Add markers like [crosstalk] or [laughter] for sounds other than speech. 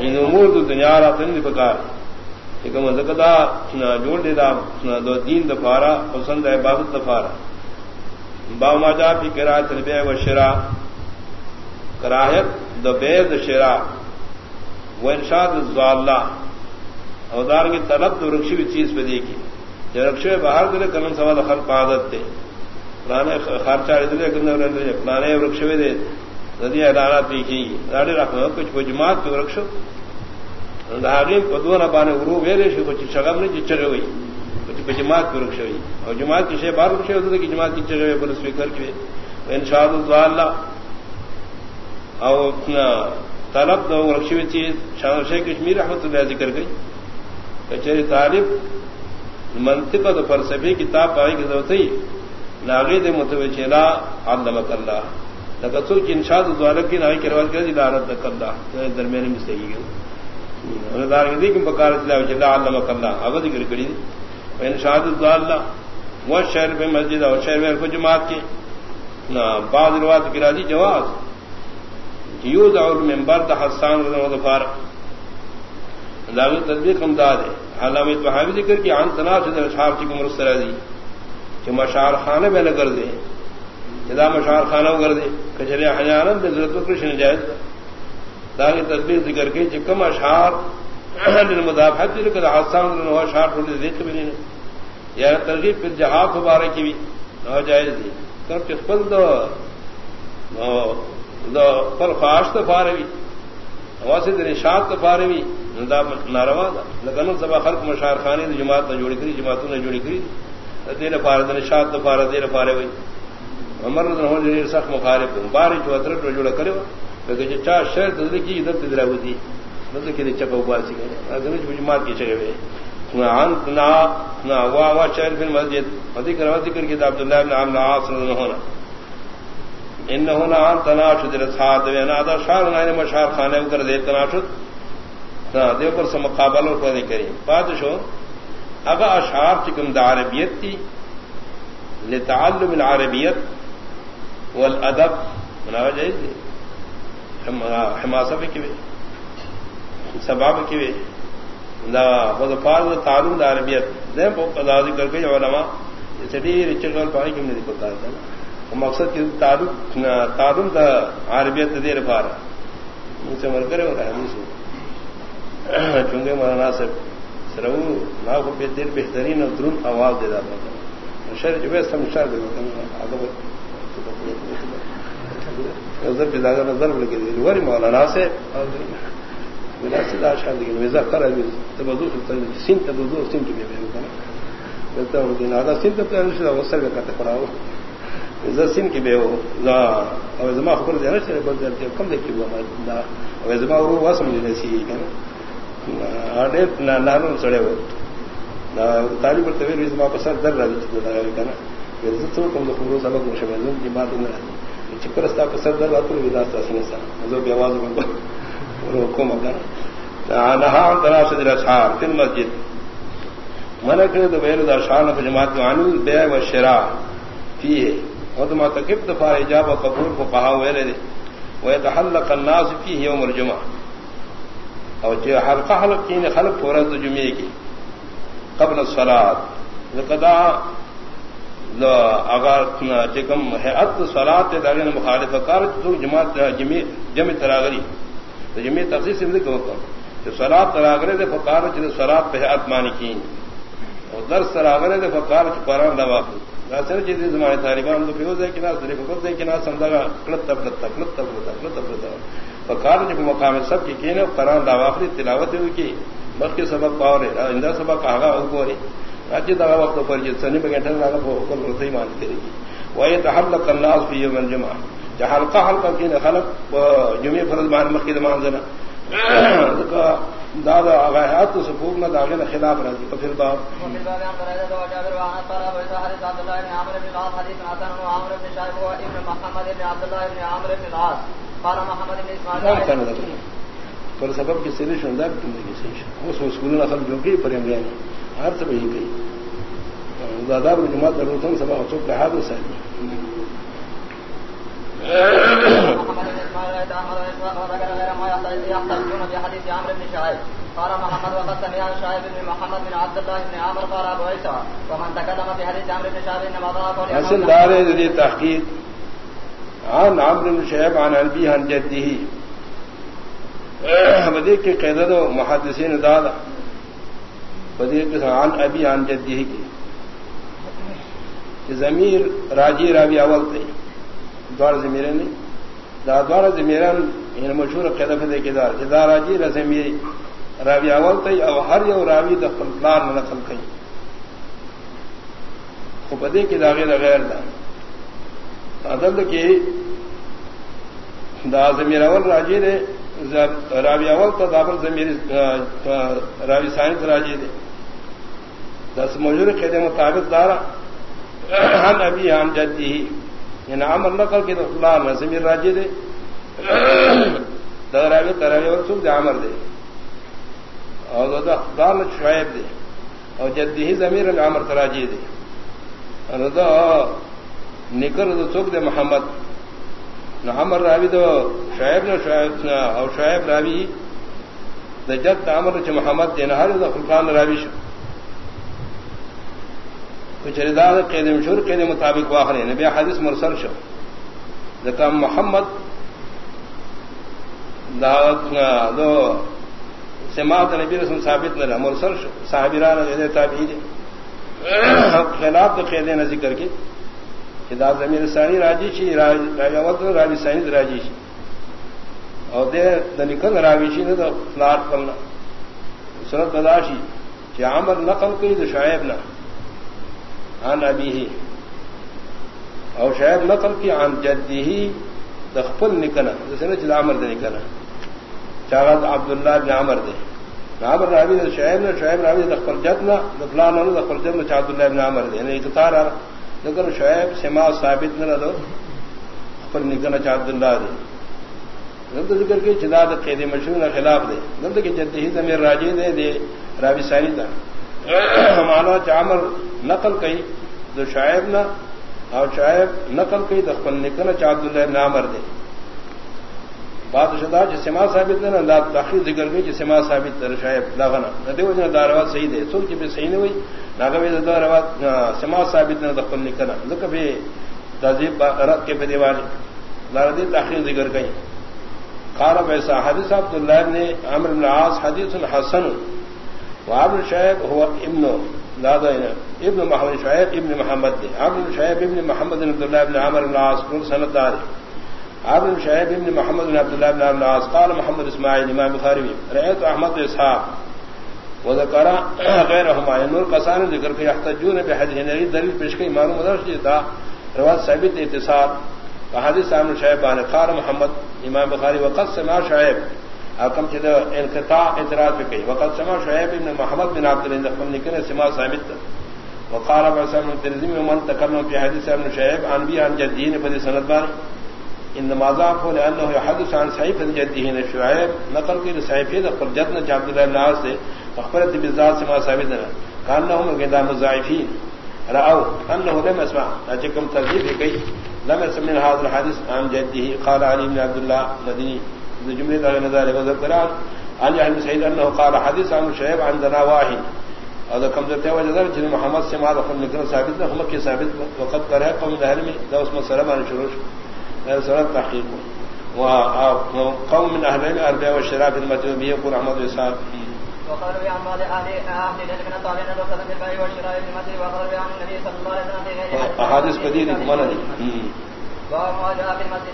ان امور دو دنیا را تن دی پکار. ایک مزکدا جوڑ دے دا دو دین دفارا پسند ہے عبادت دفارا با ما جا فی قرات البیع و شراء. کراہت دو بیع دو شراء. و انشاء الزواللہ او دار کی طلب دو رکشوی چیز پہ دیکھی. جو رکشوی باہر دلے کرن سوال خلق عادت تے پرانے خارچہ دلے کرن پرانے رکشوی دے. ندی اعلانات بھی کی راڑی رکھنا کچھ وہ جماعت کے ورکش پدو نہ پانے گرو ویرے سے کچھ شگم نہیں چچر ہوئی۔ کچھ جماعت کے ورکش ہوئی؟ اور جماعت کی شے بار ورکش ہوتے تھے کہ جماعت کی چر ہوئے پولیس اسپیکر کے ان شاء اللہ اور اپنا طلب دو ورکش ہوئی چیز شاہ شیخ کشمیر احمد اللہ ذکر گئی۔ کچہری طالب، منطق تو فلسفی کتاب پائی کی ضرورت ہی ناگے متوجہ علمک اللہ۔ لکسو کی انشاد دوالب کی نائی کی روایت کرے دلالت کردا درمیان میں سے گئی انہوں دار دی کہ بکار اللہ جل علم کرنا اب ذکر کری انشاد دواللہ وہ شہر پہ مسجد اور شہر میں کو جماعت کی نہ بعض روایت کی راضی جواز. یوز اور منبر دا حسان رضا غفار لاغی تدبیر کم داد ہے علامہ تو ذکر کی عن تناسب اصحاب کی مرسل دی کہ مشار خانے میں نہ کر دیں جدا مشار خانہ کر دے کچرے حجانم بے ضرورت کشن جائز داغی تصویر ذکر کے چکم اشار مدافعت کر حادثان اشار ٹوٹے دیکھ بھی نہیں۔ یا ترغیب پھر جہاد مبارک کی بھی نہ جائز دی۔ کر کے پل دو پر خواہش تو پا رہی ہوا سے نشاد تو پا رہی ناروا تھا لگن سبا خلق مشار خانے جماعت نہ جوڑی کری، جماعتوں نے جوڑی کری۔ دیر پارے نشاد تو پارا دیر پارے ہوئی۔ عمر رضی سخت مخالف بارش جو اتر تو جوڑا کرے کہ چار شہر تدری کی ادھر تدرا ہوتی مطلب کہ چپا باسی کرے جماعت کی چگہ نہ وا وا شہر بن مسجد۔ ادھک ذکر کی عبد اللہ بن عامر عاص رضی اللہ عنہ۔ ان ہونا ان تناشد رسات و انا شار نے مشار خانے کر دے تناشد نہ دیو پر سم مقابلہ کو نہیں کری بادشاہ اگا اشعار چکم دا عربیت تھی لتعلم العربیت والادب مناوا جائز دی۔ حماسہ کی وے سباب کی وے دا وظفار تعلم دا عربیت۔ دے پو قضا ذکر کے علماء، جیسے دی رچل پانی کی نہیں پتا تھا مقصد کی تعلق تعلم دا عربیت دے رفار ان سے مر کرے ہو اور حدیث چونکہ مولانا سے سرو، نا کو دیر بہترین اور درون آواز دے رہا شہر جو ہے سمشار دے آگے نظر پہ زیادہ نظر لگے وری مولانا سے بلا سدا شان دی ویزا کرا دی تبدو سین تبدو سین کی بھی کنا بلتا ہوں کہ نادا سین تے انشاء وصل کا ویزا سین کی بھی ہو لا زما خبر دی نشه بل دی کم دی کی وہ دا زما ورو واسم سی کنا اڑے نہ نارو سڑے ہو دا طالب تے زما پسند در راځي دا کنا ویزا تو کوم خبرو سبق مشه زم کی بات نه چکرستا پسر در راتو وداستا سنسا حضور کی آواز میں روکو مگر نہا تراش دل اچھا، اشعار فی المسجد منع کرے بیر دا شان پر جماعت میں عنل بے و شراء تکب دفاع اجاب قبول کو کہا ہوئے الناس فیه یوم الجمعہ۔ اور جو حلقہ حلق کی خلق فورت جمعے کی۔ قبل الصلاة۔ لقدا اگر چکم ہے ات سولاد داغین مخالف کار تو جماعت جمع تراغری تو جمع تفصیل سے لکھ ہوتا جو سولاد تراغرے دے فکار چلے سولاد پہ ات مانی کی اور در سراغرے دے فکار قرآن دوا سر چیز زمانے طالبان تو فیوز ہے کہ نہ صرف فکر ہے کہ نہ سمجھا گا کلت تب لتا کلت تب لتا فکار جب مقام سب کی کینے قرآن دواخری تلاوت ہوئی کی۔ بس سبق پاور ہے اندر سبق کہا وہ کو راجی دغا وقت پر جس سنی بگنٹن لگا وہ کل رتی مان کرے گی وہ یہ تحلق الناس فی یوم الجمعہ۔ جہاں حلقہ کی خلق جمعہ فرض مان مخید مان زنا۔ دادا آغایات سفوق نہ داغے خلاف راضی۔ تو پھر باب پر سبب کی سریش ہوں زندگی سے اس اسکول نسل جو کہ پر انگیا ہر سب یہی گئی دادا جماعت ضرورت سب چوک لحاظ سے وليس احمد قال محمد وقد سمع شعيب بن محمد بن عبد الله بن قال ابو عيسى ومن تكلم في حديث عمرو بن شعيب انما اصل دار ذي تحقيق عن عمرو بن شعيب عن ابي عن جده بدی قیدت و محدثین دادا۔ بدی کے عن ابی عن جده کی ضمیر راجی راوی اول تھی دوار زمیرے نہیں دا دوار زمیران یعنی مشہور قیدت دے کے دار جدا راجی رزمیری راوی اول تی او ہر یو راوی د خپل پلان نقل کړي خو په دې کې داغه غیر ده عدل کې دا زمیر اول راجی دے راوی اول تو دابر زمیر راوی سائنس راجی دے دس موجود قید مطابق دارا. ہم ابھی ہم جدی ہی. یعنی عمل نقل کے تو فلان زمیر راجی دے راوی تراوی اور سب دے عمر دے اور دال شعیب دے اور جدی ہی زمیر عمر تراجی دے اور نکل تو چوک دے محمد. نہ راوی تو شعیب نہ شعیب اور شعیب راوی دا جد عمر چ محمد دے نہ ہر خلقان راوی شو. کچھ ردا قید مشہور قید مطابق واخر نبی حدیث مرسل شو. ذکا محمد دا دو سماعت نبی رسم ثابت نہ مرسل شو. صحابران تابعی دے. [coughs] خلاف تو قید نہ ذکر کے دا زمین ثانی راجی چی راجی اول راوی ثانی راجی چی۔ اور دے دا نکل راوی چی نہ فلار پلنا سنت بداشی چی عمر نقل کی دا شعیب نہ عن ابی ہی اور شعیب نقل کی عن جدی ہی دا خپل نکنا جسے نا چی دا عمر دا نکنا چاہت عبداللہ بن عمر دے۔ عمر راوی دا شعیب نہ شعیب راوی دا خپل جد نہ دا فلان نہ دا خپل جد نہ چاہ عبداللہ بن عمر دے۔ یعنی اقتار آ لیکن شعیب سما ثابت نہ رہو پر نکلنا چاہ اللہ دے۔ نند ذکر کے جداد قید مشہور نہ خلاف دے۔ نند کے جد ہی زمیر راجی دے دے رابی ساری دا۔ مانا چامر نقل کئی تو شعیب نہ اور شعیب نقل کئی دخل نکلنا دلہ نہ نامر دے۔ بات شدہ جس سما ثابت نے نا تاخیر ذکر گئی جس سما ثابت تر شاید لاغنا ندی وجہ داروا صحیح دے۔ سو کی بھی صحیح نہیں ہوئی ناگوی داروا سما ثابت نے دخل نکلا ذکر بھی تہذیب رد کے پہ دیوالی لاردی تاخیر ذکر گئی قال ایسا حدیث عبد اللہ نے عمر بن العاص حدیث الحسن وعبد الشعیب هو ابن دادا ابن محمد شعیب ابن محمد دے۔ عبد الشعیب ابن محمد عبد اللہ ابن عمر بن العاص کل سند دار شعیب ابن محمد بن عبد الله بن عبد العاص قال محمد اسماعيل امام بخاري رايت احمد اسحاق وذكر غيرهما. نور قسان ذکر کہ يحتجون بحديث نبي یعنی دلیل پیش کی معلوم درش تھا روایت ثابت اتصال. حدیث عن شعیب عن قال محمد امام بخاری وقت سمع شعیب. حکم چد انقطاع اعتراض کی. وقت سمع شعیب ابن محمد بن عبد الله بن نکنے سمع ثابت. وقال ابو سلمہ الترمذي من تكلم في حديث ابن شعيب عن بي عن جدين في سند بار ان ماضا کو لانه يحدث عن صحيح جده نے شعیب نقل کی صحیح ہے پر جدن عبد الله الناس سے اخبرت بالذات سے ما ثابت ہے كانهم قدام الضعيفين راوا انه لم يسمع اجكم ترجيح كي لم يسمع هذا الحديث عن جده قال علي بن عبد الله مدني جمله على نظر وذكر عن يحيى بن سعيد انه قال حديث عن شعيب عندنا واحد هذا كم ذات وجه جن محمد سے ما دخل ثابت ہے ہم کے ثابت وقت کرے قوم اہل میں دوس مسلم عن شروع سرت تحقیق قوم من اهل الاربع والشراب المتوب يقول احمد اسحاق وقالوا يا عمال اهل اهل العلم من الطالبين دخل في البيع والشراء في المسجد وقالوا يا النبي صلى الله عليه وسلم في غير احاديث قديمه من وما جاء في المسجد.